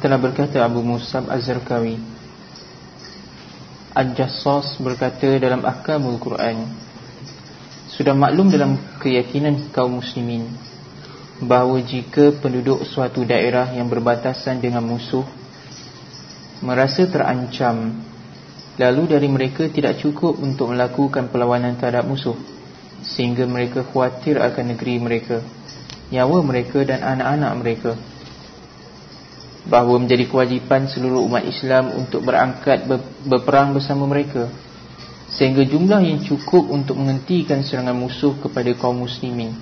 telah berkata Abu Musab Az-Zarkawi Al-Jassas berkata dalam Ahkamul Quran Sudah maklum dalam keyakinan kaum muslimin Bahawa jika penduduk suatu daerah yang berbatasan dengan musuh Merasa terancam Lalu dari mereka tidak cukup untuk melakukan perlawanan terhadap musuh Sehingga mereka khawatir akan negeri mereka Nyawa mereka dan anak-anak mereka bahawa menjadi kewajipan seluruh umat Islam untuk berangkat berperang bersama mereka. Sehingga jumlah yang cukup untuk menghentikan serangan musuh kepada kaum muslimin.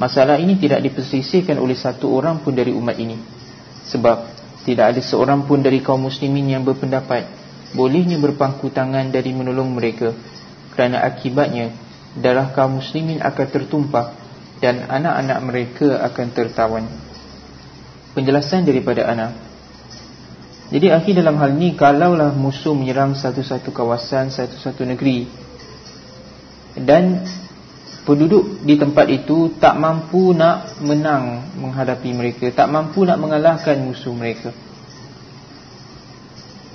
Masalah ini tidak dipersisihkan oleh satu orang pun dari umat ini. Sebab tidak ada seorang pun dari kaum muslimin yang berpendapat bolehnya berpangku tangan dari menolong mereka kerana akibatnya darah kaum muslimin akan tertumpah dan anak-anak mereka akan tertawan penjelasan daripada Ana. Jadi akhir dalam hal ini kalaulah musuh menyerang satu-satu kawasan, satu-satu negeri dan penduduk di tempat itu tak mampu nak menang menghadapi mereka, tak mampu nak mengalahkan musuh mereka.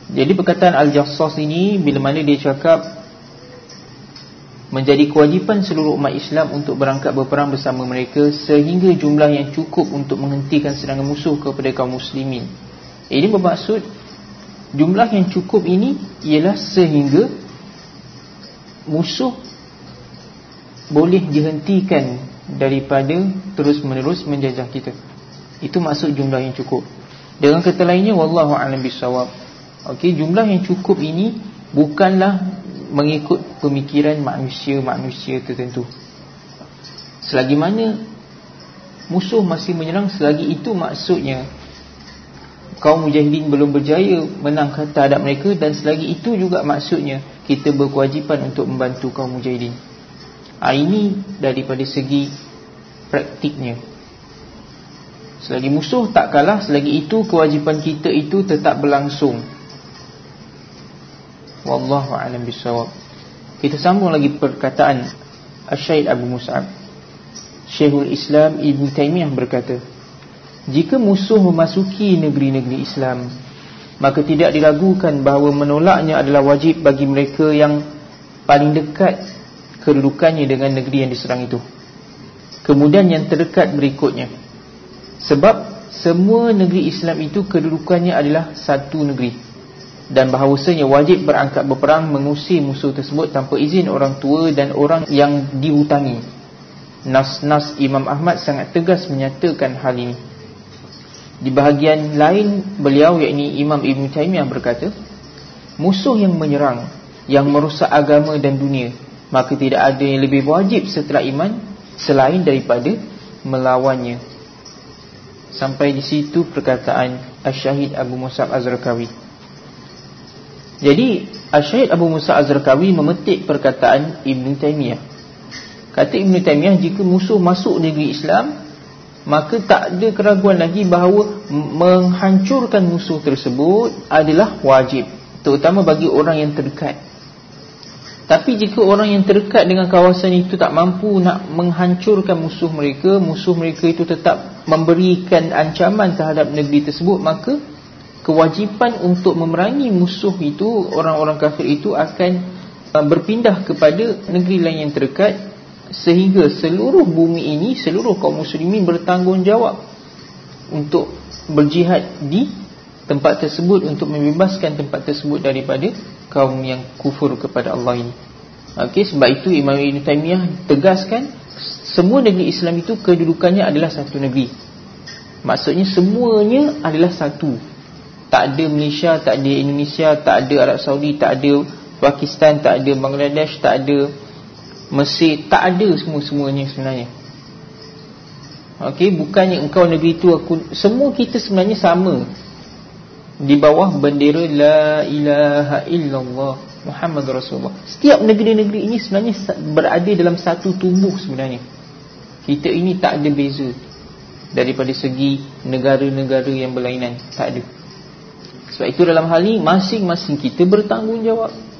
Jadi perkataan Al-Jassas ini bila mana dia cakap menjadi kewajipan seluruh umat Islam untuk berangkat berperang bersama mereka sehingga jumlah yang cukup untuk menghentikan serangan musuh kepada kaum muslimin. Ini bermaksud jumlah yang cukup ini ialah sehingga musuh boleh dihentikan daripada terus-menerus menjajah kita. Itu maksud jumlah yang cukup. Dengan kata lainnya wallahu a'lam bissawab. Okey, jumlah yang cukup ini bukanlah mengikut pemikiran manusia-manusia tertentu. Selagi mana musuh masih menyerang Selagi itu maksudnya kaum mujahidin belum berjaya menang terhadap mereka Dan selagi itu juga maksudnya kita berkewajipan untuk membantu kaum mujahidin. Ha, Ini daripada segi praktiknya. Selagi musuh tak kalah Selagi itu kewajipan kita itu tetap berlangsung Wallahu a'lam bishawab. Kita sambung lagi perkataan Asy-Syaikh Abu Mus'ab. Syekhul Islam Ibn Taymiyah berkata, "Jika musuh memasuki negeri-negeri Islam, maka tidak diragukan bahawa menolaknya adalah wajib bagi mereka yang paling dekat kedudukannya dengan negeri yang diserang itu." Kemudian yang terdekat berikutnya. Sebab semua negeri Islam itu kedudukannya adalah satu negeri dan bahawasanya wajib berangkat berperang mengusir musuh tersebut tanpa izin orang tua dan orang yang dihutangi. Nas-nas Imam Ahmad sangat tegas menyatakan hal ini. Di bahagian lain beliau yakni Imam Ibn Taymiyah berkata, musuh yang menyerang, yang merusak agama dan dunia, maka tidak ada yang lebih wajib setelah iman selain daripada melawannya. Sampai di situ perkataan Asy-Syahid Abu Musab Az-Zarqawi. Jadi Syahid Abu Musa Az-Zarkawi memetik perkataan Ibn Taymiyah Kata Ibn Taymiyah jika musuh masuk negeri Islam Maka tak ada keraguan lagi bahawa Menghancurkan musuh tersebut adalah wajib Terutama bagi orang yang terdekat. Tapi jika orang yang terdekat dengan kawasan itu tak mampu nak menghancurkan musuh mereka Musuh mereka itu tetap memberikan ancaman terhadap negeri tersebut Maka kewajipan untuk memerangi musuh itu orang-orang kafir itu akan uh, berpindah kepada negeri lain yang terdekat sehingga seluruh bumi ini seluruh kaum muslimin bertanggungjawab untuk berjihad di tempat tersebut untuk membebaskan tempat tersebut daripada kaum yang kufur kepada Allah ini. Okey sebab itu Imam Ibn Taymiyah tegaskan semua negeri Islam itu kedudukannya adalah satu negeri. Maksudnya semuanya adalah satu tak ada Malaysia, tak ada Indonesia, tak ada Arab Saudi, tak ada Pakistan, tak ada Bangladesh, tak ada Mesir, tak ada semua-semuanya sebenarnya. Okey, bukannya engkau negeri itu aku semua kita sebenarnya sama. Di bawah bendera la ilaha illallah Muhammad Rasulullah. Setiap negeri-negeri ini sebenarnya berada dalam satu tubuh sebenarnya. Kita ini tak ada beza daripada segi negara-negara yang berlainan, tak ada. Sebab itu dalam hal ini masing-masing kita bertanggungjawab.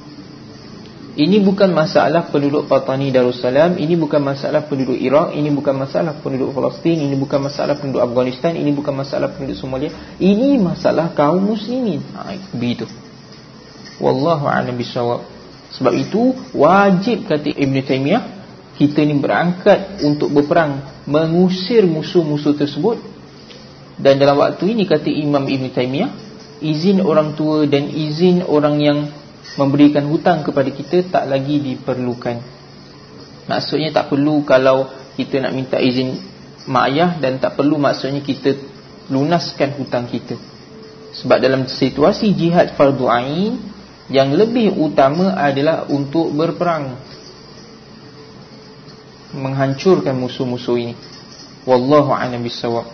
Ini bukan masalah penduduk Patani Darussalam Ini bukan masalah penduduk Iraq Ini bukan masalah penduduk Palestin Ini bukan masalah penduduk Afghanistan Ini bukan masalah penduduk Somalia. Ini masalah kaum muslimin. Ha, Begitu. Wallahu'alam bisawab Sebab itu wajib kata Ibn Taymiyah Kita ni berangkat untuk berperang Mengusir musuh-musuh tersebut. Dan dalam waktu ini kata Imam Ibn Taymiyah Izin orang tua dan izin orang yang memberikan hutang kepada kita tak lagi diperlukan. Maksudnya tak perlu kalau kita nak minta izin mak ayah dan tak perlu maksudnya kita lunaskan hutang kita. Sebab dalam situasi jihad fardu ain yang lebih utama adalah untuk berperang menghancurkan musuh-musuh ini. Wallahu a'lam bissawab.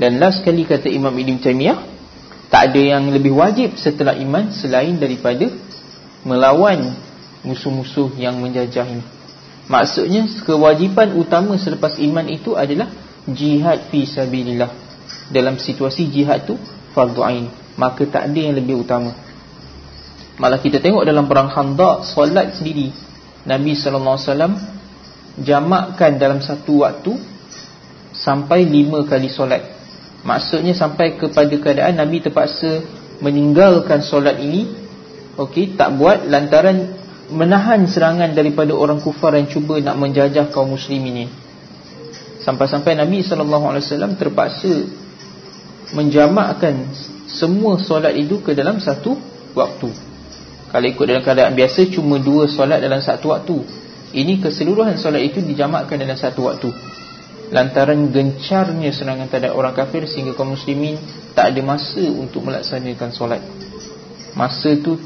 Dan last sekali kata Imam Ibn Taymiyah, tak ada yang lebih wajib setelah iman selain daripada melawan musuh-musuh yang menjajah ini. Maksudnya kewajipan utama selepas iman itu adalah jihad fi sabilillah. Dalam situasi jihad tu fardu ain, maka tak ada yang lebih utama. Malah kita tengok dalam perang Khandaq solat sendiri Nabi sallallahu alaihi wasallam jamakkan dalam satu waktu sampai lima kali solat. Maksudnya sampai kepada keadaan Nabi terpaksa meninggalkan solat ini Okey, tak buat lantaran menahan serangan daripada orang kufar yang cuba nak menjajah kaum muslim ini. Sampai-sampai Nabi wasallam terpaksa menjamakkan semua solat itu ke dalam satu waktu. Kalau ikut dalam keadaan biasa cuma dua solat dalam satu waktu. Ini keseluruhan solat itu dijamakkan dalam satu waktu. Lantaran gencarnya serangan terhadap orang kafir sehingga kaum muslimin tak ada masa untuk melaksanakan solat. Masa itu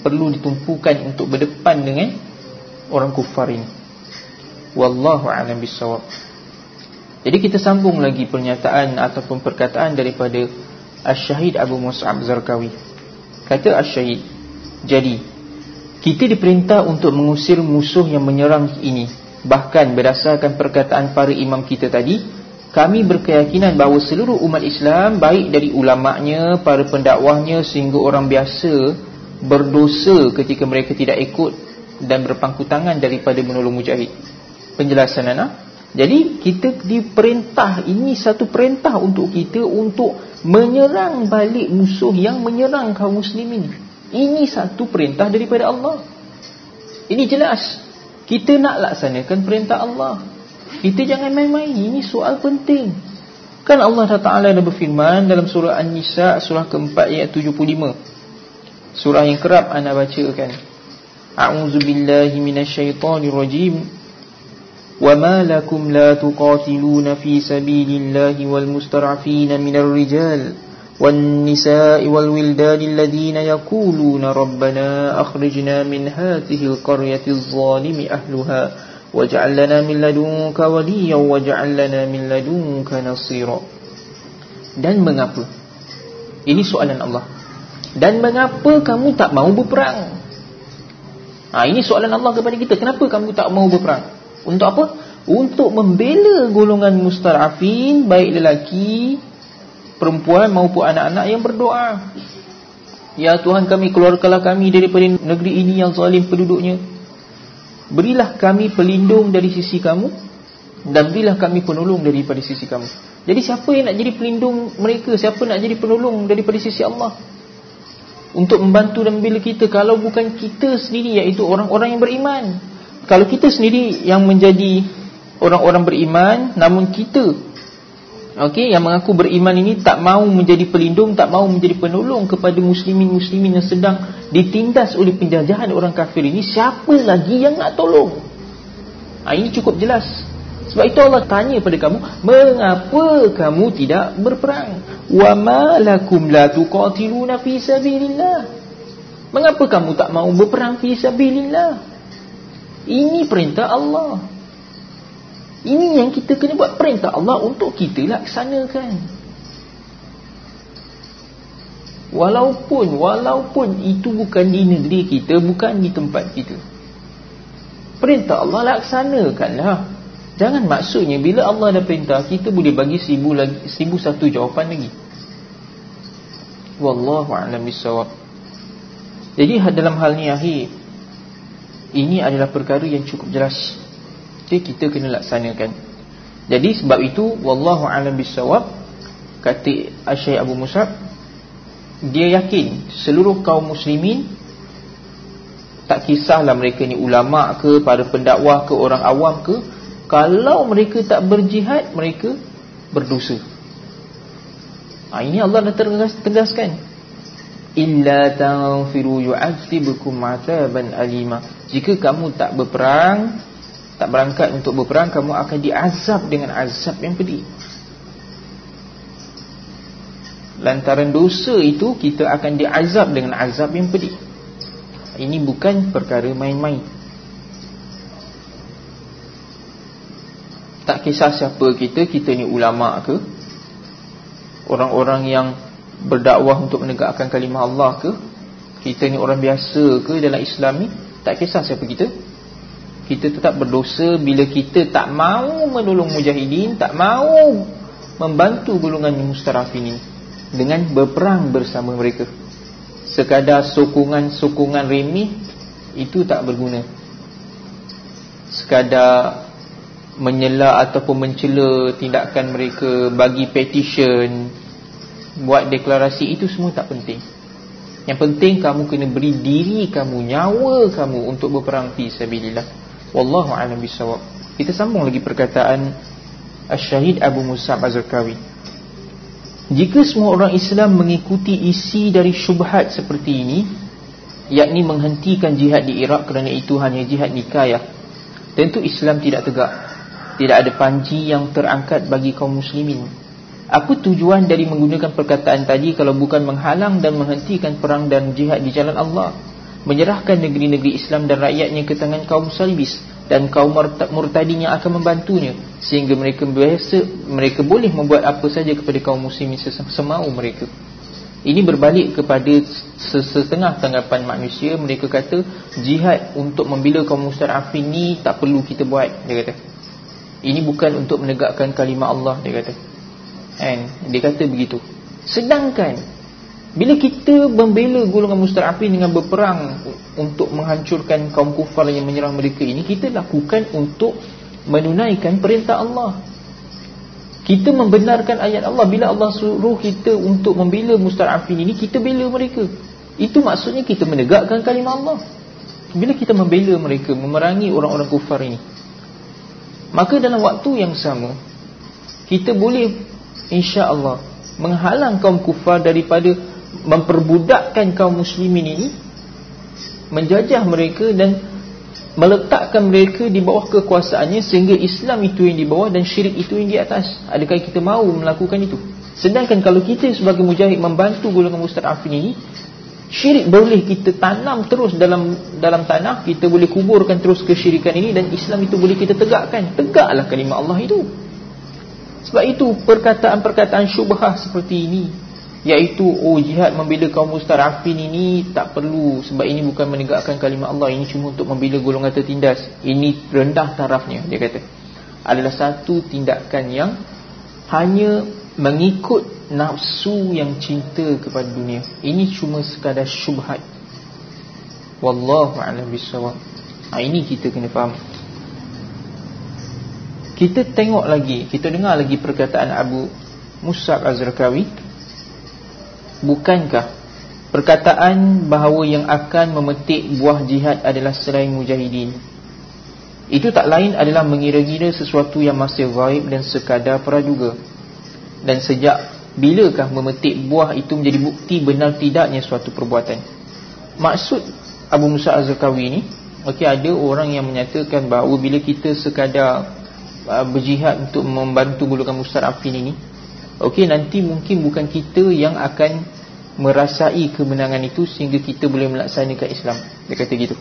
perlu ditumpukan untuk berdepan dengan orang kufar ini. Wallahu a'lam bissawab. Jadi kita sambung lagi pernyataan ataupun perkataan daripada Asy-Syahid Abu Mus'ab Zarqawi. Kata Asy-Syahid, jadi kita diperintah untuk mengusir musuh yang menyerang ini. Bahkan berdasarkan perkataan para imam kita tadi, kami berkeyakinan bahawa seluruh umat Islam baik dari ulama'nya, para pendakwahnya sehingga orang biasa berdosa ketika mereka tidak ikut dan berpangku tangan daripada menolong mujahid. Penjelasan Nana. Jadi kita diperintah ini satu perintah untuk kita untuk menyerang balik musuh yang menyerang kaum muslimin. Ini satu perintah daripada Allah. Ini jelas. Kita nak laksanakan perintah Allah. Kita jangan main-main. Ini soal penting. Kan Allah Taala dah berfirman dalam surah An-Nisa surah keempat ayat 75. Surah yang kerap anda bacakan A'udzu billahi minasyaitonir rajim Wa ma lakum la tuqatiluna fi sabilillahi wal mustar'afina minar wal wildani alladhina yaquluna rabbana akhrijna min hadhihi alqaryati adh-dhalimi ahliha waj'al lana min ladunka waliyyan waj'al lana min ladunka nasira Dan mengapa Ini soalan Allah dan mengapa kamu tak mau berperang? Ha, ini soalan Allah kepada kita. Kenapa kamu tak mau berperang? Untuk apa? Untuk membela golongan mustarafin, baik lelaki, perempuan maupun anak-anak yang berdoa. Ya Tuhan kami keluarkanlah kami daripada negeri ini yang zalim penduduknya. Berilah kami pelindung dari sisi kamu dan berilah kami penolong daripada sisi kamu. Jadi siapa yang nak jadi pelindung mereka? Siapa nak jadi penolong daripada sisi Allah? untuk membantu dan membela kita kalau bukan kita sendiri iaitu orang-orang yang beriman kalau kita sendiri yang menjadi orang-orang beriman namun kita okey yang mengaku beriman ini tak mau menjadi pelindung tak mau menjadi penolong kepada muslimin-muslimin yang sedang ditindas oleh penjajahan orang kafir ini siapa lagi yang nak tolong ha, ini cukup jelas sebab itu Allah tanya pada kamu, mengapa kamu tidak berperang? Wa ma lakum la tuqatiluna fi sabilillah? Mengapa kamu tak mau berperang fi sabilillah? Ini perintah Allah. Ini yang kita kena buat perintah Allah untuk kita laksanakan. Walaupun walaupun itu bukan di negeri kita, bukan di tempat kita. Perintah Allah laksanakanlah. Jangan maksudnya bila Allah dah perintah kita boleh bagi seribu lagi seribu satu jawapan lagi. Wallahu a'lam bissawab. Jadi dalam hal ni akhir Ini adalah perkara yang cukup jelas okay, Kita kena laksanakan. Jadi sebab itu Wallahu alam bisawab Kata Asyai Abu Musab Dia yakin Seluruh kaum muslimin Tak kisahlah mereka ni ulama' ke Para pendakwah ke Orang awam ke Kalau mereka tak berjihad Mereka berdosa. Ha, Ini Allah dah tegaskan. Illa tanfiru yu'adzibukum 'adzaban alima. Jika kamu tak berperang tak berangkat untuk berperang kamu akan diazab dengan azab yang pedih. Lantaran dosa itu kita akan diazab dengan azab yang pedih. Ini bukan perkara main-main. Tak kisah siapa kita kita ni ulama ke? Orang-orang yang berdakwah untuk menegakkan kalimah Allah ke? Kita ni orang biasa ke dalam Islam ni? Tak kisah siapa kita kita tetap berdosa bila kita tak mau menolong mujahidin tak mau membantu golongan mustarafin ini dengan berperang bersama mereka sekadar sokongan-sokongan remeh itu tak berguna sekadar menyela ataupun mencela tindakan mereka bagi petition buat deklarasi itu semua tak penting. Yang penting kamu kena beri diri kamu, nyawa kamu untuk berperang fi sabilillah. Wallahu a'lam bissawab. Kita sambung lagi perkataan Asy-Syahid Abu Musa Az-Zarqawi. Jika semua orang Islam mengikuti isi dari syubhat seperti ini, yakni menghentikan jihad di Iraq kerana itu hanya jihad nikayah, tentu Islam tidak tegak. Tidak ada panji yang terangkat bagi kaum muslimin Apa tujuan dari menggunakan perkataan tadi kalau bukan menghalang dan menghentikan perang dan jihad di jalan Allah Menyerahkan negeri-negeri Islam dan rakyatnya ke tangan kaum salibis Dan kaum murtadin yang akan membantunya Sehingga mereka biasa, mereka boleh membuat apa saja kepada kaum muslimin semau mereka. Ini berbalik kepada setengah tanggapan manusia. Mereka kata jihad untuk membela kaum mustarafin ni tak perlu kita buat Dia kata. Ini bukan untuk menegakkan kalimah Allah Dia kata. Kan? Dia kata begitu. Sedangkan Bila kita membela golongan mustarafin dengan berperang Untuk menghancurkan kaum kufar yang menyerang mereka ini Kita lakukan untuk menunaikan perintah Allah. Kita membenarkan ayat Allah. Bila Allah suruh kita untuk membela mustarafin ini Kita bela mereka. Itu maksudnya kita menegakkan kalimah Allah. Bila kita membela mereka Memerangi orang-orang kufar ini Maka dalam waktu yang sama Kita boleh insya-Allah menghalang kaum kufar daripada memperbudakkan kaum muslimin ini menjajah mereka dan meletakkan mereka di bawah kekuasaannya sehingga Islam itu yang di bawah dan syirik itu yang di atas. Adakah kita mahu melakukan itu? Sedangkan kalau kita sebagai mujahid membantu golongan mustadafin ini syirik boleh kita tanam terus dalam dalam tanah kita boleh kuburkan terus kesyirikan ini dan Islam itu boleh kita tegakkan. Tegaklah kalimah Allah itu. Sebab itu perkataan-perkataan syubhah seperti ini Iaitu oh jihad membela kaum mustarafin ini tak perlu. Sebab ini bukan menegakkan kalimat Allah. Ini cuma untuk membela golongan tertindas. Ini rendah tarafnya dia kata. Adalah satu tindakan yang Hanya mengikut nafsu yang cinta kepada dunia. Ini cuma sekadar syubhat. Wallahu'alam bisawab ha, Ini kita kena faham. Kita tengok lagi Kita dengar lagi perkataan Abu Musab Az-Zarkawi Bukankah Perkataan bahawa yang akan memetik buah jihad adalah selain mujahidin? Itu tak lain adalah mengira-gira sesuatu yang masih gaib dan sekadar praduga. Dan sejak bilakah memetik buah itu menjadi bukti benar tidaknya suatu perbuatan? Maksud Abu Musa Az-Zarkawi ini okay, Ada orang yang menyatakan bahawa bila kita sekadar Uh, berjihad untuk membantu golongan mustarafin ini Okey nanti mungkin bukan kita yang akan merasai kemenangan itu sehingga kita boleh melaksanakan Islam. Dia kata gitu.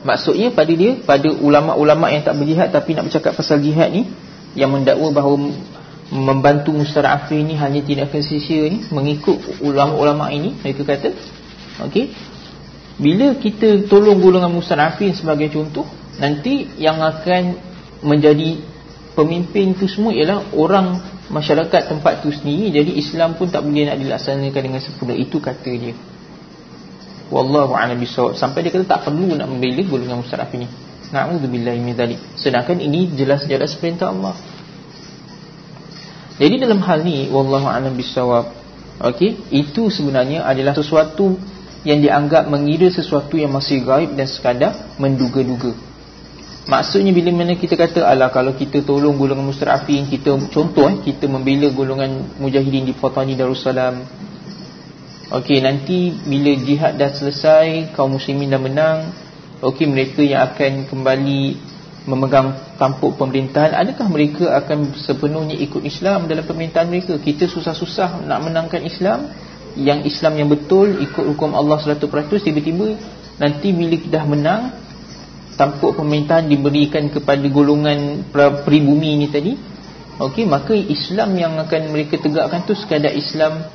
Maksudnya pada dia pada ulama-ulama yang tak berjihad tapi nak bercakap pasal jihad ni yang mendakwa bahawa membantu mustarafin ini hanya tidak akan sia ni mengikut ulama-ulama ini mereka kata okey bila kita tolong golongan mustarafin sebagai contoh nanti yang akan menjadi pemimpin tu semua ialah orang masyarakat tempat tu sendiri jadi Islam pun tak boleh nak dilaksanakan dengan sempurna. Itu kata dia. Wallahu a'lam bisawab sampai dia kata tak perlu nak membela golongan mustadaf ini. Na'udzubillahi min dzalik sedangkan ini jelas-jelas perintah Allah. Jadi dalam hal ni wallahu a'lam bisawab okey itu sebenarnya adalah sesuatu yang dianggap mengira sesuatu yang masih gaib dan sekadar menduga-duga maksudnya bila mana kita kata ala kalau kita tolong golongan mustadafin kita contoh eh kita membela golongan mujahidin di Fatani Darussalam. Okey nanti bila jihad dah selesai kaum muslimin dah menang okey mereka yang akan kembali memegang tampuk pemerintahan. Adakah mereka akan sepenuhnya ikut Islam dalam pemerintahan mereka? Kita susah-susah nak menangkan Islam. Yang Islam yang betul ikut hukum Allah 100% tiba-tiba nanti bila dah menang tampuk pemerintahan diberikan kepada golongan peribumi ini tadi okey maka Islam yang akan mereka tegakkan tu sekadar Islam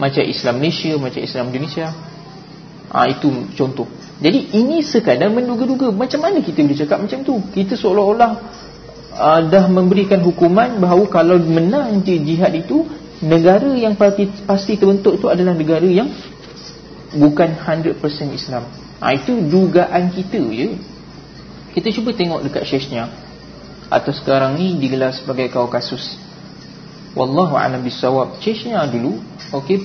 macam Islam Malaysia macam Islam Indonesia. Ha, itu contoh. Jadi ini sekadar menduga-duga Macam mana kita boleh cakap macam tu? Kita seolah-olah uh, Dah memberikan hukuman bahawa Kalau menang jihad itu Negara yang pasti, pasti terbentuk itu adalah negara yang Bukan 100% Islam. Ha, Itu dugaan kita je Kita cuba tengok dekat Syeshnya Atau sekarang ni digelar sebagai kasus. Wallahu'alam bisawab Syeshnya dulu okay,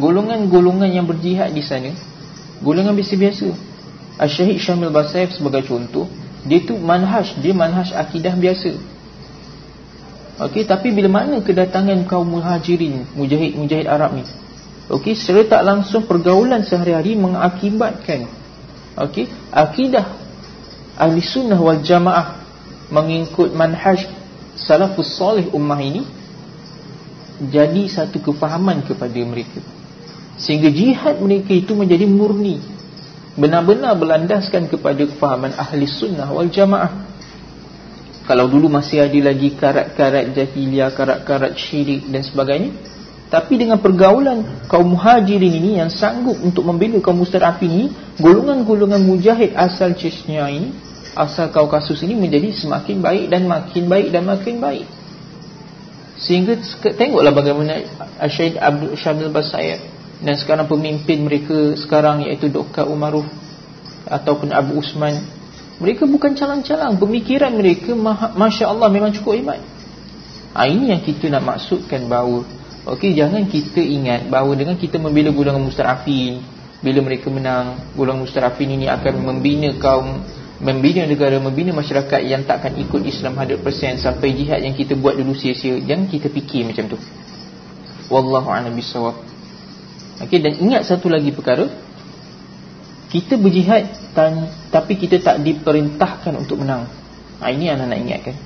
Golongan-golongan yang berjihad di sana Golongan biasa-biasa. Al-Syahid Syamil Basaif sebagai contoh Dia tu manhaj Dia manhaj akidah biasa. Okey, Tapi bila mana kedatangan kaum muhajirin Mujahid-mujahid Arab ni? Okey, Secara langsung pergaulan sehari-hari Mengakibatkan okey, Akidah Ahli sunnah wal jamaah Mengikut manhaj Salafus soleh ummah ini Jadi satu kefahaman kepada mereka. Sehingga jihad mereka itu menjadi murni Benar-benar berlandaskan kepada kefahaman ahli sunnah wal jamaah. Kalau dulu masih ada lagi karat-karat jahiliah, karat-karat syirik dan sebagainya Tapi dengan pergaulan kaum muhajirin ini yang sanggup untuk membela kaum mustadafin ini Golongan-golongan mujahid asal Chechnya ini Asal kau kasus ini menjadi semakin baik dan makin baik dan makin baik Sehingga tengoklah bagaimana Syed Abdul Syamil Basayat dan sekarang pemimpin mereka sekarang iaitu Dr. Umaruf ataupun Abu Usman mereka bukan calang-calang pemikiran mereka Masya Allah memang cukup hebat ha, ini yang kita nak maksudkan bahawa okey jangan kita ingat bahawa dengan kita membela golongan mustarafin bila mereka menang golongan mustarafin ini akan membina kaum membina negara membina masyarakat yang takkan ikut Islam 100% sampai jihad yang kita buat dulu sia-sia jangan kita fikir macam tu wallahu a'lam bissawab Okey dan ingat satu lagi perkara kita berjihad tapi kita tak diperintahkan untuk menang. Ha, ini anak nak ingatkan.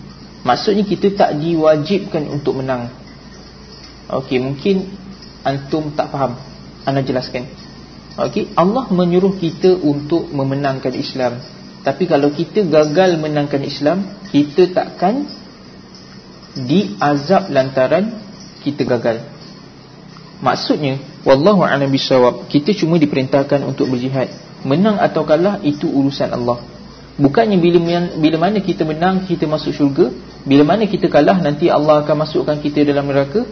Maksudnya kita tak diwajibkan untuk menang. Okey mungkin antum tak faham. Ana jelaskan. Okey Allah menyuruh kita untuk memenangkan Islam. Tapi kalau kita gagal menangkan Islam, kita takkan diazab lantaran kita gagal. Maksudnya wallahu a'lam bisawab kita cuma diperintahkan untuk berjihad. Menang atau kalah itu urusan Allah. Bukannya bila bila mana kita menang kita masuk syurga, bila mana kita kalah nanti Allah akan masukkan kita dalam neraka.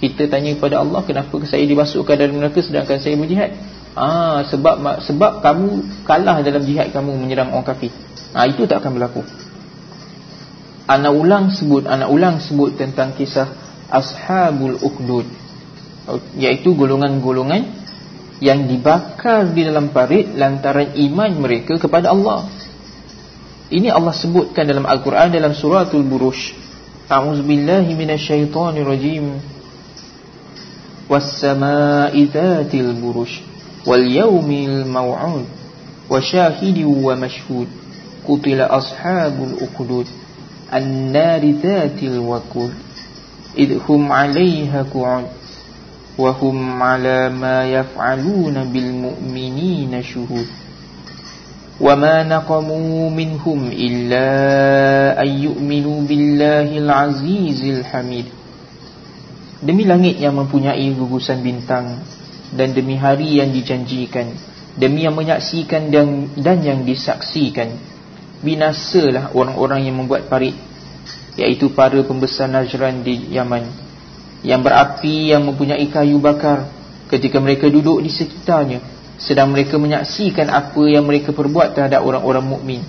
Kita tanya kepada Allah kenapa saya dimasukkan dalam neraka sedangkan saya berjihad? Ah sebab sebab kamu kalah dalam jihad kamu menyerang orang kafir. Ah itu tak akan berlaku. Anak ulang sebut anak ulang sebut tentang kisah Ashabul Ukhdud iaitu golongan-golongan yang dibakar di dalam parit lantaran iman mereka kepada Allah. Ini Allah sebutkan dalam Al-Quran dalam suratul Burush. A'udzubillahi minasyaitonirrajim. Was-sama'i dzatil burush wal yaumil maw'ud wa syahidi wa mashhud qutila ashabul uqud annari dhatil waqud. Idhum 'alayha qu'ud wa hum 'ala ma yaf'aluna bil mu'minina shuhud. Wa ma naqamu minhum illa ay yu'minu billahil 'azizil hamid. Demi langit yang mempunyai gugusan bintang dan demi hari yang dijanjikan Demi yang menyaksikan dan, dan yang disaksikan Binasalah orang-orang yang membuat parit Iaitu para pembesar Najran di Yaman yang berapi yang mempunyai kayu bakar. Ketika mereka duduk di sekitarnya sedang mereka menyaksikan apa yang mereka perbuat terhadap orang-orang mukmin.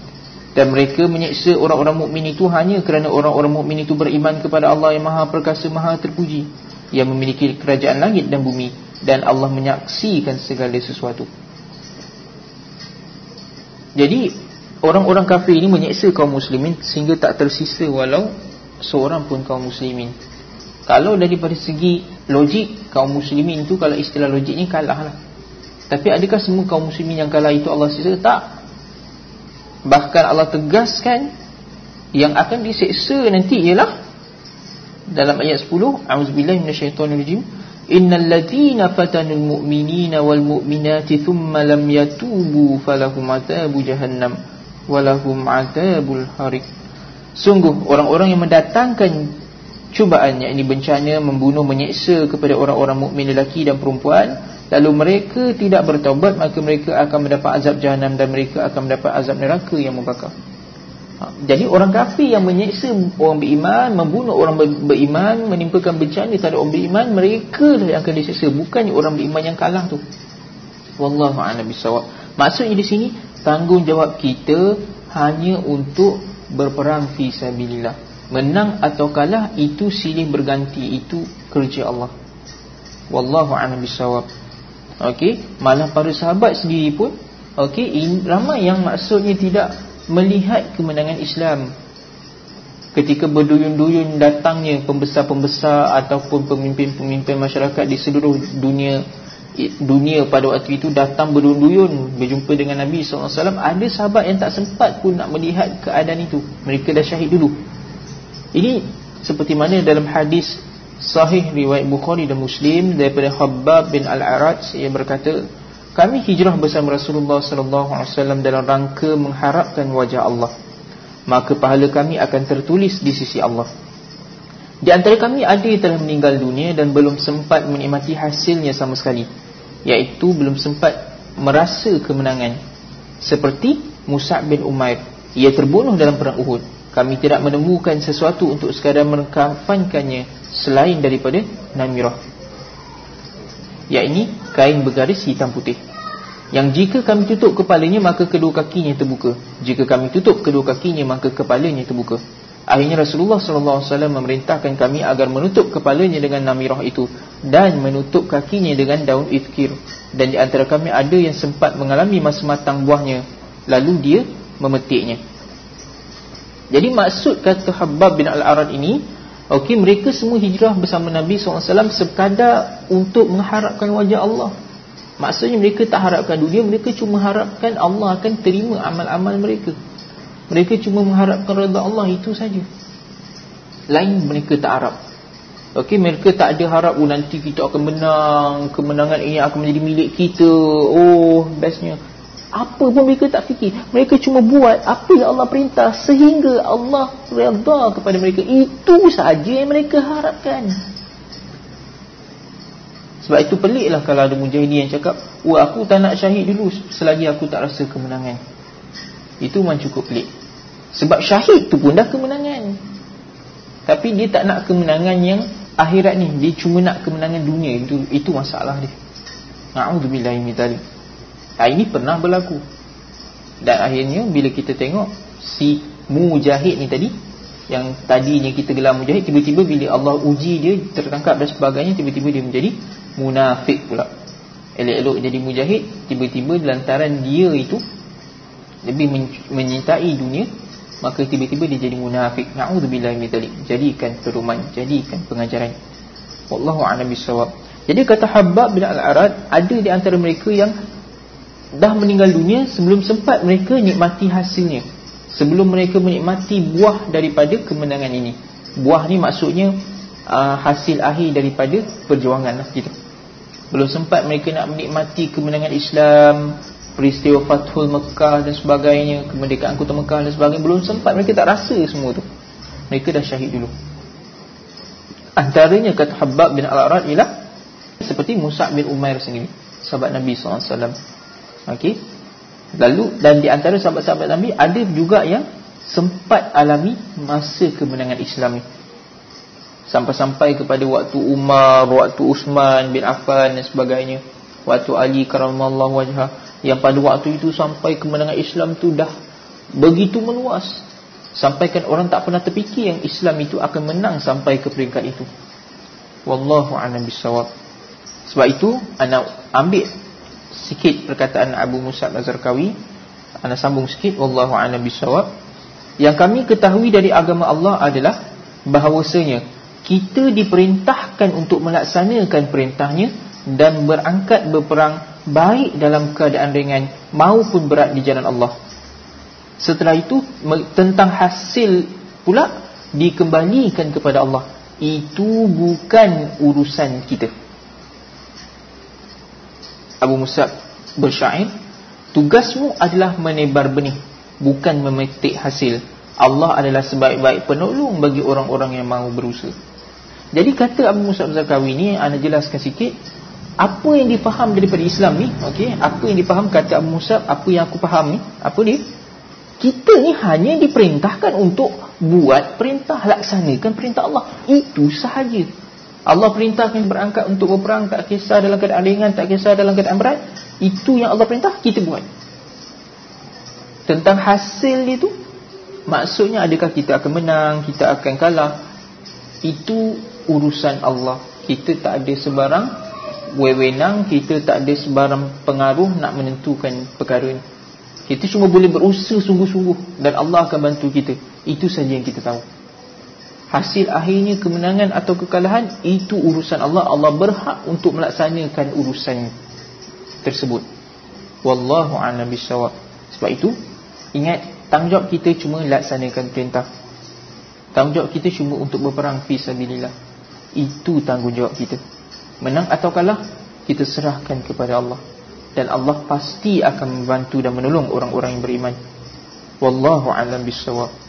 Dan mereka menyeksa orang-orang mukmin itu hanya kerana orang-orang mukmin itu beriman kepada Allah yang Maha Perkasa Maha Terpuji yang memiliki kerajaan langit dan bumi dan Allah menyaksikan segala sesuatu. Jadi orang-orang kafir ini menyeksa kaum muslimin sehingga tak tersisa walau seorang pun kaum muslimin. Kalau daripada segi logik kaum muslimin itu kalau istilah logik ni kalah lah. Tapi adakah semua kaum muslimin yang kalah itu Allah siksa? Tak. Bahkan Allah tegaskan yang akan diseksa nanti ialah dalam ayat 10, A'udzubillahi minasyaitonirrajim. Innal ladzina fatanul mu'minina wal mu'minati thumma lam yatubu falahum adzabu jahannam walahum adzabul harik. Sungguh orang-orang yang mendatangkan cubaan yakni bencana membunuh menyeksa kepada orang-orang mukmin lelaki dan perempuan lalu mereka tidak bertaubat maka mereka akan mendapat azab jahanam dan mereka akan mendapat azab neraka yang membakar jadi orang kafir yang menyeksa orang beriman membunuh orang beriman menimpakan bencana terhadap orang beriman mereka lah yang akan diseksa bukannya orang beriman yang kalah tu. Wallahu a'lam bisawab maksudnya di sini tanggungjawab kita hanya untuk berperang fi sabilillah. Menang atau kalah itu silih berganti itu kerja Allah. Wallahu a'lam bisawab Okey, malah para sahabat sendiri pun okey, ramai yang maksudnya tidak melihat kemenangan Islam. Ketika berduyun-duyun datangnya pembesar-pembesar ataupun pemimpin-pemimpin masyarakat di seluruh dunia dunia pada waktu itu datang berduyun-duyun berjumpa dengan Nabi SAW ada sahabat yang tak sempat pun nak melihat keadaan itu mereka dah syahid dulu ini seperti mana dalam hadis sahih riwayat Bukhari dan Muslim daripada Khabbab bin Al-Araj yang berkata kami hijrah bersama Rasulullah sallallahu alaihi wasallam dalam rangka mengharapkan wajah Allah. Maka pahala kami akan tertulis di sisi Allah. Di antara kami ada yang telah meninggal dunia dan belum sempat menikmati hasilnya sama sekali. Iaitu belum sempat merasa kemenangan. Seperti Musa bin Umair. Ia terbunuh dalam perang Uhud. Kami tidak menemukan sesuatu untuk sekadar mengkafankannya selain daripada namirah yakni kain bergaris hitam putih. Yang jika kami tutup kepalanya maka kedua kakinya terbuka. Jika kami tutup kedua kakinya maka kepalanya terbuka. Akhirnya Rasulullah SAW memerintahkan kami agar menutup kepalanya dengan namirah itu dan menutup kakinya dengan daun ifkir. Dan di antara kami ada yang sempat mengalami masa matang buahnya lalu dia memetiknya. Jadi maksud kata Habab bin Al-Arad ini Okey, mereka semua hijrah bersama Nabi SAW sekadar untuk mengharapkan wajah Allah. Maksudnya mereka tak harapkan dunia, mereka cuma harapkan Allah akan terima amal-amal mereka. Mereka cuma mengharapkan redha Allah itu saja. Lain mereka tak harap. Okey, mereka tak ada harap oh, nanti kita akan menang, kemenangan ini akan menjadi milik kita. Oh, bestnya. Apa pun mereka tak fikir. Mereka cuma buat apa yang Allah perintah Sehingga Allah redha kepada mereka. Itu sahaja yang mereka harapkan. Sebab itu peliklah kalau ada mujahidin yang cakap Wah aku tak nak syahid dulu Selagi aku tak rasa kemenangan. Itu memang cukup pelik. Sebab syahid tu pun dah kemenangan. Tapi dia tak nak kemenangan yang Akhirat ni. Dia cuma nak kemenangan dunia. Itu itu masalah dia. Na'udzubillahimitalik ha, Ini pernah berlaku. Dan akhirnya bila kita tengok Si mujahid ni tadi Yang tadinya kita gelar mujahid Tiba-tiba bila Allah uji dia Tertangkap dan sebagainya Tiba-tiba dia menjadi munafik pula. Elok-elok jadi mujahid Tiba-tiba lantaran dia itu Lebih menyintai dunia Maka tiba-tiba dia jadi munafik. Na'udzubillah mitalik Jadikan perumahan Jadikan pengajaran. Wallahu a'lam bisawab Jadi kata Habab bin Al-Arad Ada di antara mereka yang dah meninggal dunia sebelum sempat mereka nikmati hasilnya. Sebelum mereka menikmati buah daripada kemenangan ini. Buah ni maksudnya uh, hasil akhir daripada perjuangan lah gitu. belum sempat mereka nak menikmati kemenangan Islam peristiwa Fathul Mekah dan sebagainya kemerdekaan kota Mekah dan sebagainya belum sempat mereka tak rasa semua tu. Mereka dah syahid dulu. Antaranya kata Habab bin Al-Arad ialah seperti Musa bin Umair sendiri sahabat Nabi SAW Okey. Lalu dan di antara sahabat-sahabat Nabi ada juga yang sempat alami masa kemenangan Islam ni. Sampai-sampai kepada waktu Umar, waktu Uthman bin Affan dan sebagainya. waktu Ali karamallahu wajha yang pada waktu itu sampai kemenangan Islam tu dah begitu meluas sampaikan orang tak pernah terfikir yang Islam itu akan menang sampai ke peringkat itu wallahu a'lam bissawab sebab itu ana ambil sikit perkataan Abu Musa Az-Zarqawi ana sambung sikit wallahu a'lam bissawab yang kami ketahui dari agama Allah adalah bahawasanya kita diperintahkan untuk melaksanakan perintahnya dan berangkat berperang baik dalam keadaan ringan maupun berat di jalan Allah. Setelah itu tentang hasil pula dikembalikan kepada Allah. Itu bukan urusan kita. Abu Musa bersyair, tugasmu adalah menebar benih, bukan memetik hasil. Allah adalah sebaik-baik penolong bagi orang-orang yang mahu berusaha. Jadi kata Abu Musa Zakawi ni Anda jelaskan sikit Apa yang difaham daripada Islam ni okay? Apa yang difaham kata Abu Musa Apa yang aku faham ni Apa dia Kita ni hanya diperintahkan untuk Buat perintah Laksanakan perintah Allah Itu sahaja Allah perintahkan berangkat untuk berperang Tak kisah dalam keadaan ringan Tak kisah dalam keadaan berat Itu yang Allah perintah Kita buat. Tentang hasil itu Maksudnya adakah kita akan menang Kita akan kalah Itu urusan Allah. Kita tak ada sebarang Wewenang Kita tak ada sebarang pengaruh Nak menentukan perkara ini. Kita cuma boleh berusaha sungguh-sungguh Dan Allah akan bantu kita. Itu saja yang kita tahu Hasil akhirnya kemenangan atau kekalahan Itu urusan Allah. Allah berhak untuk melaksanakan urusan tersebut. Wallahu a'lam bishawab Sebab itu Ingat Tanggungjawab kita cuma laksanakan perintah. Tanggungjawab kita cuma untuk berperang Fisabilillah Itu tanggungjawab kita. Menang atau kalah Kita serahkan kepada Allah. Dan Allah pasti akan membantu dan menolong Orang-orang yang beriman. Wallahu alam bisawab